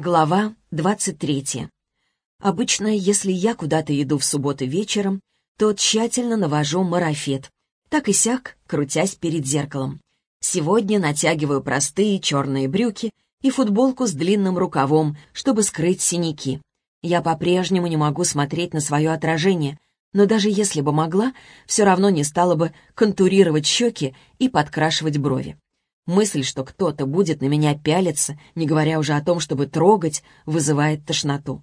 Глава 23. Обычно, если я куда-то иду в субботу вечером, то тщательно навожу марафет, так и сяк, крутясь перед зеркалом. Сегодня натягиваю простые черные брюки и футболку с длинным рукавом, чтобы скрыть синяки. Я по-прежнему не могу смотреть на свое отражение, но даже если бы могла, все равно не стала бы контурировать щеки и подкрашивать брови. Мысль, что кто-то будет на меня пялиться, не говоря уже о том, чтобы трогать, вызывает тошноту.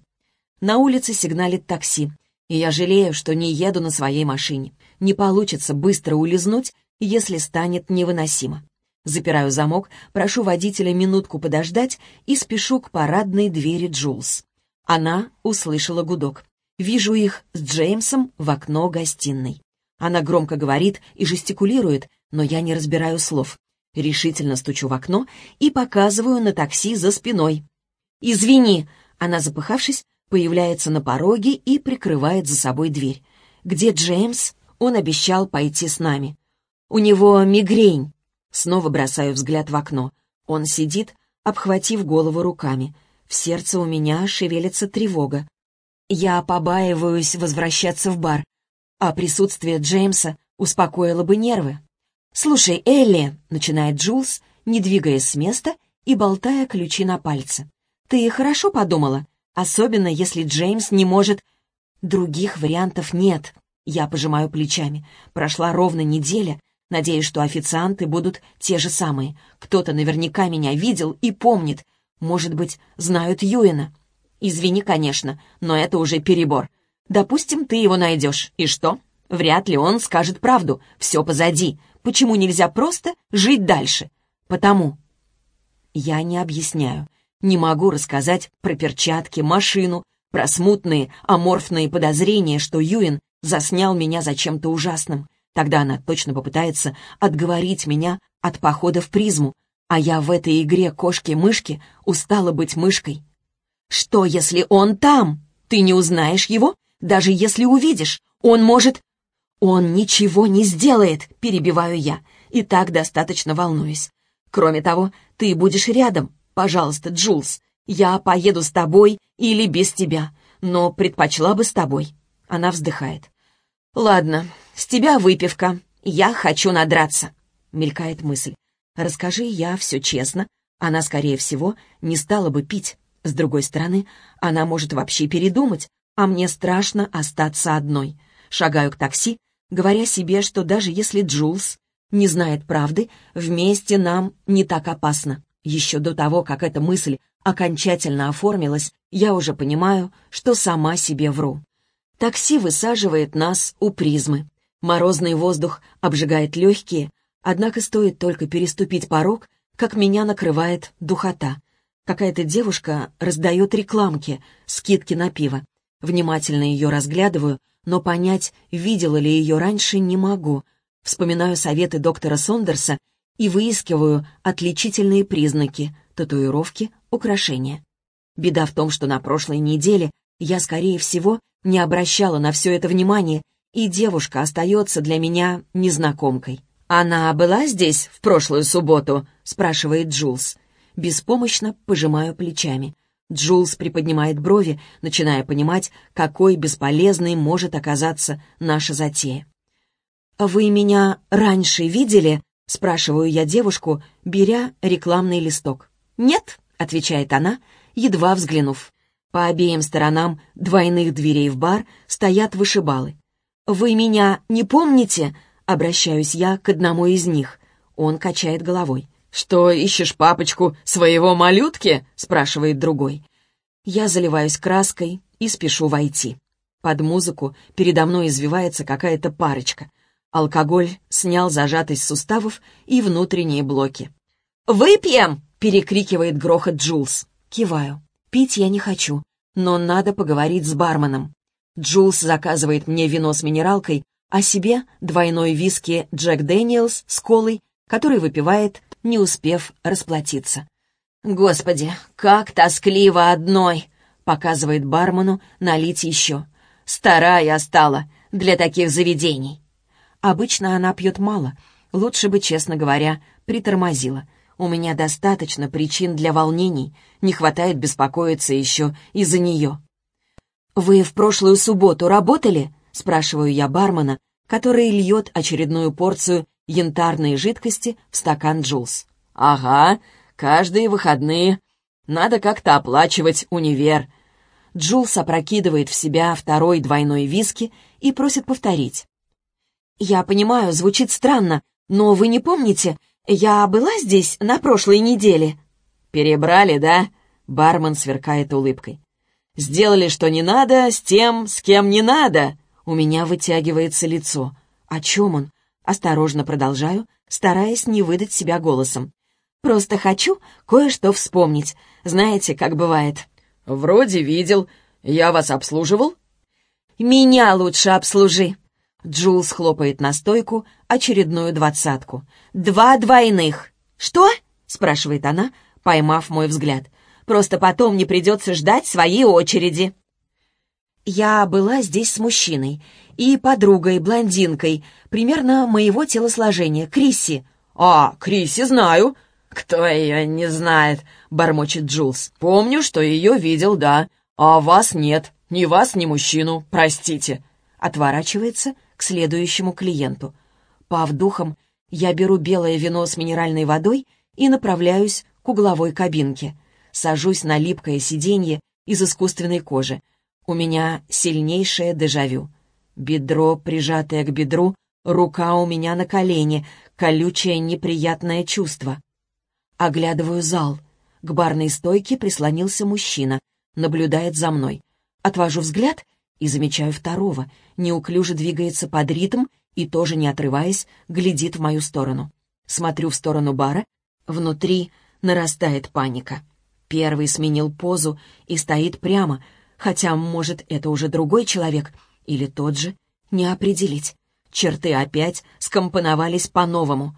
На улице сигналит такси, и я жалею, что не еду на своей машине. Не получится быстро улизнуть, если станет невыносимо. Запираю замок, прошу водителя минутку подождать и спешу к парадной двери Джулс. Она услышала гудок. Вижу их с Джеймсом в окно гостиной. Она громко говорит и жестикулирует, но я не разбираю слов. Решительно стучу в окно и показываю на такси за спиной. «Извини!» Она, запыхавшись, появляется на пороге и прикрывает за собой дверь. «Где Джеймс?» Он обещал пойти с нами. «У него мигрень». Снова бросаю взгляд в окно. Он сидит, обхватив голову руками. В сердце у меня шевелится тревога. Я побаиваюсь возвращаться в бар, а присутствие Джеймса успокоило бы нервы. «Слушай, Элли», — начинает Джулс, не двигаясь с места и болтая ключи на пальце. «Ты хорошо подумала? Особенно, если Джеймс не может...» «Других вариантов нет», — я пожимаю плечами. Прошла ровно неделя, надеюсь, что официанты будут те же самые. Кто-то наверняка меня видел и помнит. Может быть, знают Юэна. Извини, конечно, но это уже перебор. Допустим, ты его найдешь. И что? Вряд ли он скажет правду. Все позади. Почему нельзя просто жить дальше? Потому. Я не объясняю. Не могу рассказать про перчатки, машину, про смутные, аморфные подозрения, что Юин заснял меня за чем-то ужасным. Тогда она точно попытается отговорить меня от похода в призму, а я в этой игре кошки-мышки устала быть мышкой. Что, если он там? Ты не узнаешь его? Даже если увидишь, он может... «Он ничего не сделает», — перебиваю я, и так достаточно волнуюсь. «Кроме того, ты будешь рядом. Пожалуйста, Джулс, я поеду с тобой или без тебя, но предпочла бы с тобой». Она вздыхает. «Ладно, с тебя выпивка. Я хочу надраться», — мелькает мысль. «Расскажи я все честно. Она, скорее всего, не стала бы пить. С другой стороны, она может вообще передумать, а мне страшно остаться одной. Шагаю к такси, говоря себе, что даже если Джулс не знает правды, вместе нам не так опасно. Еще до того, как эта мысль окончательно оформилась, я уже понимаю, что сама себе вру. Такси высаживает нас у призмы. Морозный воздух обжигает легкие, однако стоит только переступить порог, как меня накрывает духота. Какая-то девушка раздает рекламки, скидки на пиво. Внимательно ее разглядываю — но понять, видела ли ее раньше, не могу. Вспоминаю советы доктора Сондерса и выискиваю отличительные признаки — татуировки, украшения. Беда в том, что на прошлой неделе я, скорее всего, не обращала на все это внимания, и девушка остается для меня незнакомкой. «Она была здесь в прошлую субботу?» — спрашивает Джулс. Беспомощно пожимаю плечами. Джулс приподнимает брови, начиная понимать, какой бесполезной может оказаться наша затея. «Вы меня раньше видели?» — спрашиваю я девушку, беря рекламный листок. «Нет», — отвечает она, едва взглянув. По обеим сторонам двойных дверей в бар стоят вышибалы. «Вы меня не помните?» — обращаюсь я к одному из них. Он качает головой. «Что, ищешь папочку своего малютки?» — спрашивает другой. Я заливаюсь краской и спешу войти. Под музыку передо мной извивается какая-то парочка. Алкоголь снял зажатость суставов и внутренние блоки. «Выпьем!» — перекрикивает грохот Джулс. Киваю. Пить я не хочу, но надо поговорить с барменом. Джулс заказывает мне вино с минералкой, а себе двойной виски Jack Daniel's с колой, который выпивает не успев расплатиться. «Господи, как тоскливо одной!» — показывает бармену налить еще. «Старая стала для таких заведений». Обычно она пьет мало, лучше бы, честно говоря, притормозила. У меня достаточно причин для волнений, не хватает беспокоиться еще из-за нее. «Вы в прошлую субботу работали?» — спрашиваю я бармена, который льет очередную порцию янтарной жидкости в стакан Джулс. «Ага, каждые выходные. Надо как-то оплачивать универ». Джулс опрокидывает в себя второй двойной виски и просит повторить. «Я понимаю, звучит странно, но вы не помните, я была здесь на прошлой неделе?» «Перебрали, да?» — бармен сверкает улыбкой. «Сделали, что не надо, с тем, с кем не надо!» У меня вытягивается лицо. О чем он? Осторожно продолжаю, стараясь не выдать себя голосом. Просто хочу кое-что вспомнить. Знаете, как бывает. «Вроде видел. Я вас обслуживал?» «Меня лучше обслужи!» Джулс хлопает на стойку очередную двадцатку. «Два двойных!» «Что?» — спрашивает она, поймав мой взгляд. «Просто потом не придется ждать своей очереди». Я была здесь с мужчиной и подругой, блондинкой, примерно моего телосложения, Крисси. «А, Крисси знаю». «Кто ее не знает?» — бормочет Джулс. «Помню, что ее видел, да. А вас нет. Ни вас, ни мужчину. Простите». Отворачивается к следующему клиенту. Пав духом, я беру белое вино с минеральной водой и направляюсь к угловой кабинке. Сажусь на липкое сиденье из искусственной кожи. У меня сильнейшее дежавю. Бедро, прижатое к бедру, рука у меня на колене, колючее неприятное чувство. Оглядываю зал. К барной стойке прислонился мужчина, наблюдает за мной. Отвожу взгляд и замечаю второго, неуклюже двигается под ритм и, тоже не отрываясь, глядит в мою сторону. Смотрю в сторону бара, внутри нарастает паника. Первый сменил позу и стоит прямо, Хотя, может, это уже другой человек или тот же, не определить. Черты опять скомпоновались по-новому.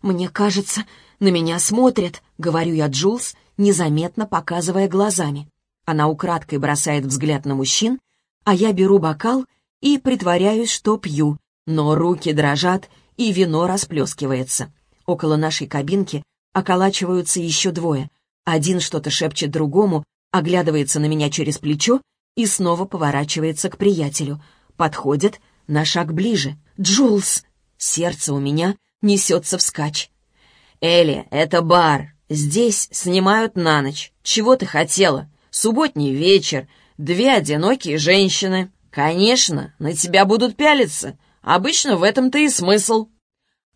«Мне кажется, на меня смотрят», — говорю я Джулс, незаметно показывая глазами. Она украдкой бросает взгляд на мужчин, а я беру бокал и притворяюсь, что пью, но руки дрожат, и вино расплескивается. Около нашей кабинки околачиваются еще двое. Один что-то шепчет другому, оглядывается на меня через плечо и снова поворачивается к приятелю. Подходит на шаг ближе. «Джулс!» Сердце у меня несется вскачь. «Элли, это бар. Здесь снимают на ночь. Чего ты хотела? Субботний вечер. Две одинокие женщины. Конечно, на тебя будут пялиться. Обычно в этом-то и смысл».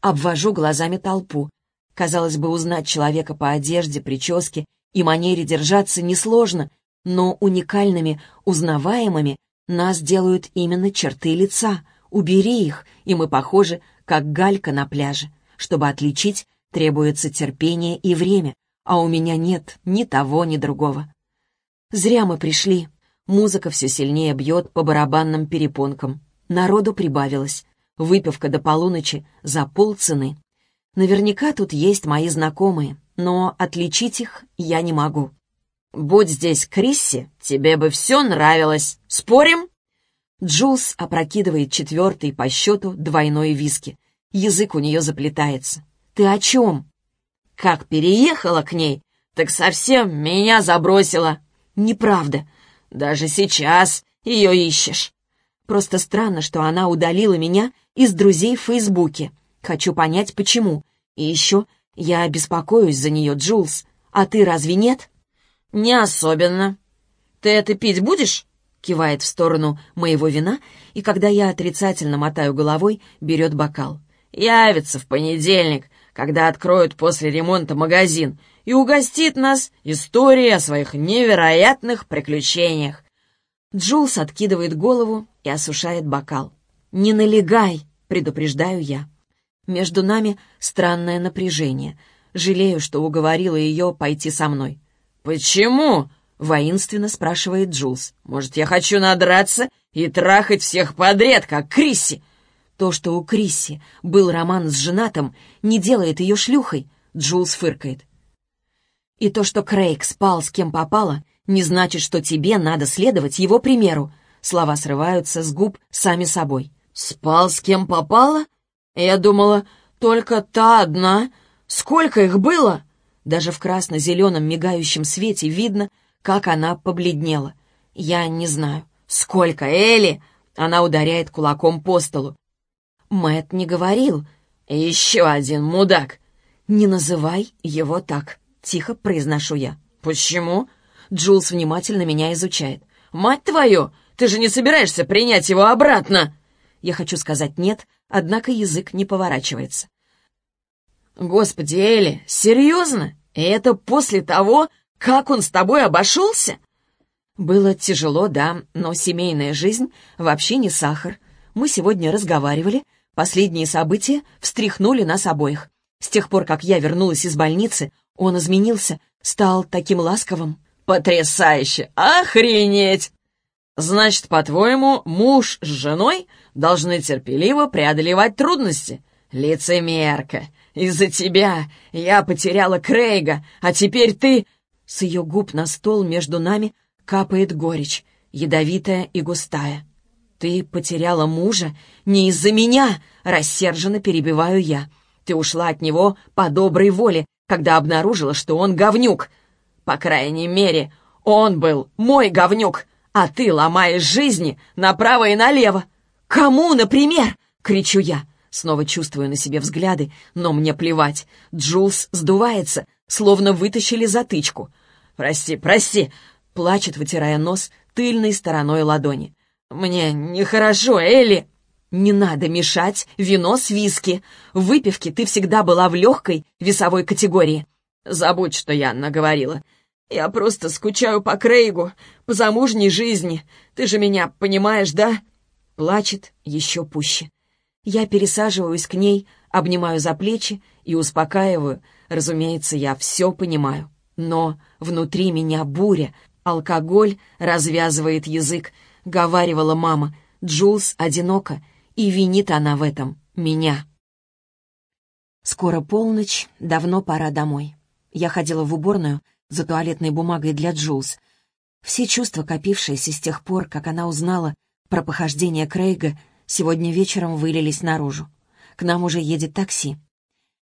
Обвожу глазами толпу. Казалось бы, узнать человека по одежде, прическе и манере держаться несложно, но уникальными, узнаваемыми нас делают именно черты лица. Убери их, и мы похожи, как галька на пляже. Чтобы отличить, требуется терпение и время, а у меня нет ни того, ни другого. Зря мы пришли. Музыка все сильнее бьет по барабанным перепонкам. Народу прибавилось. Выпивка до полуночи за полцены. Наверняка тут есть мои знакомые но отличить их я не могу. «Будь здесь Крисси, тебе бы все нравилось. Спорим?» Джулс опрокидывает четвертый по счету двойной виски. Язык у нее заплетается. «Ты о чем?» «Как переехала к ней, так совсем меня забросила». «Неправда. Даже сейчас ее ищешь». «Просто странно, что она удалила меня из друзей в Фейсбуке. Хочу понять, почему. И еще «Я беспокоюсь за нее, Джулс. А ты разве нет?» «Не особенно. Ты это пить будешь?» Кивает в сторону моего вина, и когда я отрицательно мотаю головой, берет бокал. «Явится в понедельник, когда откроют после ремонта магазин, и угостит нас историей о своих невероятных приключениях». Джулс откидывает голову и осушает бокал. «Не налегай!» — предупреждаю я. Между нами странное напряжение. Жалею, что уговорила ее пойти со мной. «Почему?» — воинственно спрашивает Джулс. «Может, я хочу надраться и трахать всех подряд, как Крисси?» То, что у Крисси был роман с женатым, не делает ее шлюхой, Джулс фыркает. И то, что Крейг спал с кем попало, не значит, что тебе надо следовать его примеру. Слова срываются с губ сами собой. «Спал с кем попало?» Я думала, только та одна. Сколько их было? Даже в красно-зеленом мигающем свете видно, как она побледнела. Я не знаю. «Сколько, Элли?» Она ударяет кулаком по столу. Мэт не говорил. «Еще один мудак!» «Не называй его так», — тихо произношу я. «Почему?» Джулс внимательно меня изучает. «Мать твою! Ты же не собираешься принять его обратно!» Я хочу сказать «нет», однако язык не поворачивается. «Господи, Элли, серьезно? И это после того, как он с тобой обошелся?» Было тяжело, да, но семейная жизнь вообще не сахар. Мы сегодня разговаривали, последние события встряхнули нас обоих. С тех пор, как я вернулась из больницы, он изменился, стал таким ласковым. «Потрясающе! Охренеть!» «Значит, по-твоему, муж с женой должны терпеливо преодолевать трудности?» «Лицемерка! Из-за тебя я потеряла Крейга, а теперь ты...» С ее губ на стол между нами капает горечь, ядовитая и густая. «Ты потеряла мужа не из-за меня!» — рассерженно перебиваю я. «Ты ушла от него по доброй воле, когда обнаружила, что он говнюк. По крайней мере, он был мой говнюк, а ты ломаешь жизни направо и налево. Кому, например?» — кричу я. Снова чувствую на себе взгляды, но мне плевать. Джулс сдувается, словно вытащили затычку. «Прости, прости!» — плачет, вытирая нос тыльной стороной ладони. «Мне нехорошо, Элли!» «Не надо мешать вино с виски. В выпивке ты всегда была в легкой весовой категории. Забудь, что я наговорила. Я просто скучаю по Крейгу, по замужней жизни. Ты же меня понимаешь, да?» Плачет еще пуще. Я пересаживаюсь к ней, обнимаю за плечи и успокаиваю. Разумеется, я все понимаю. Но внутри меня буря. Алкоголь развязывает язык, — говаривала мама. Джулс одинока, и винит она в этом меня. Скоро полночь, давно пора домой. Я ходила в уборную за туалетной бумагой для Джулс. Все чувства, копившиеся с тех пор, как она узнала про похождение Крейга, сегодня вечером вылились наружу. К нам уже едет такси.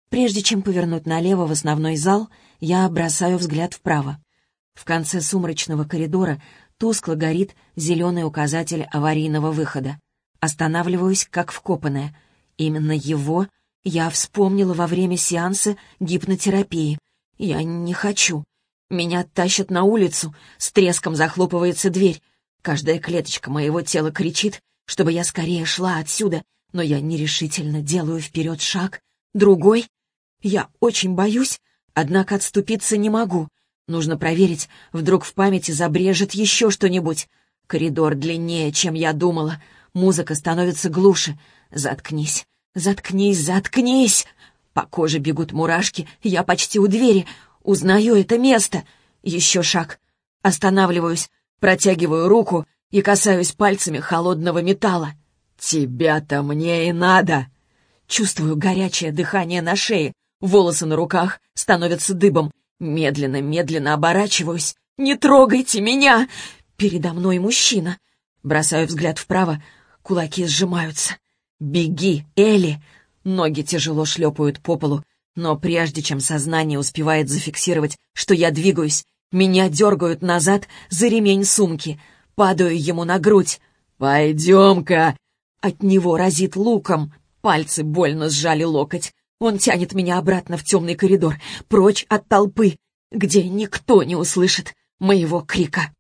Прежде чем повернуть налево в основной зал, я бросаю взгляд вправо. В конце сумрачного коридора тускло горит зеленый указатель аварийного выхода. Останавливаюсь, как вкопанная. Именно его я вспомнила во время сеанса гипнотерапии. Я не хочу. Меня тащат на улицу, с треском захлопывается дверь. Каждая клеточка моего тела кричит, чтобы я скорее шла отсюда, но я нерешительно делаю вперед шаг, другой. Я очень боюсь, однако отступиться не могу. Нужно проверить, вдруг в памяти забрежет еще что-нибудь. Коридор длиннее, чем я думала. Музыка становится глуше. Заткнись, заткнись, заткнись! По коже бегут мурашки, я почти у двери. Узнаю это место. Еще шаг. Останавливаюсь, протягиваю руку и касаюсь пальцами холодного металла. «Тебя-то мне и надо!» Чувствую горячее дыхание на шее, волосы на руках становятся дыбом. Медленно-медленно оборачиваюсь. «Не трогайте меня!» Передо мной мужчина. Бросаю взгляд вправо, кулаки сжимаются. «Беги, Элли!» Ноги тяжело шлепают по полу, но прежде чем сознание успевает зафиксировать, что я двигаюсь, меня дергают назад за ремень сумки — Падаю ему на грудь. «Пойдем-ка!» От него разит луком. Пальцы больно сжали локоть. Он тянет меня обратно в темный коридор, прочь от толпы, где никто не услышит моего крика.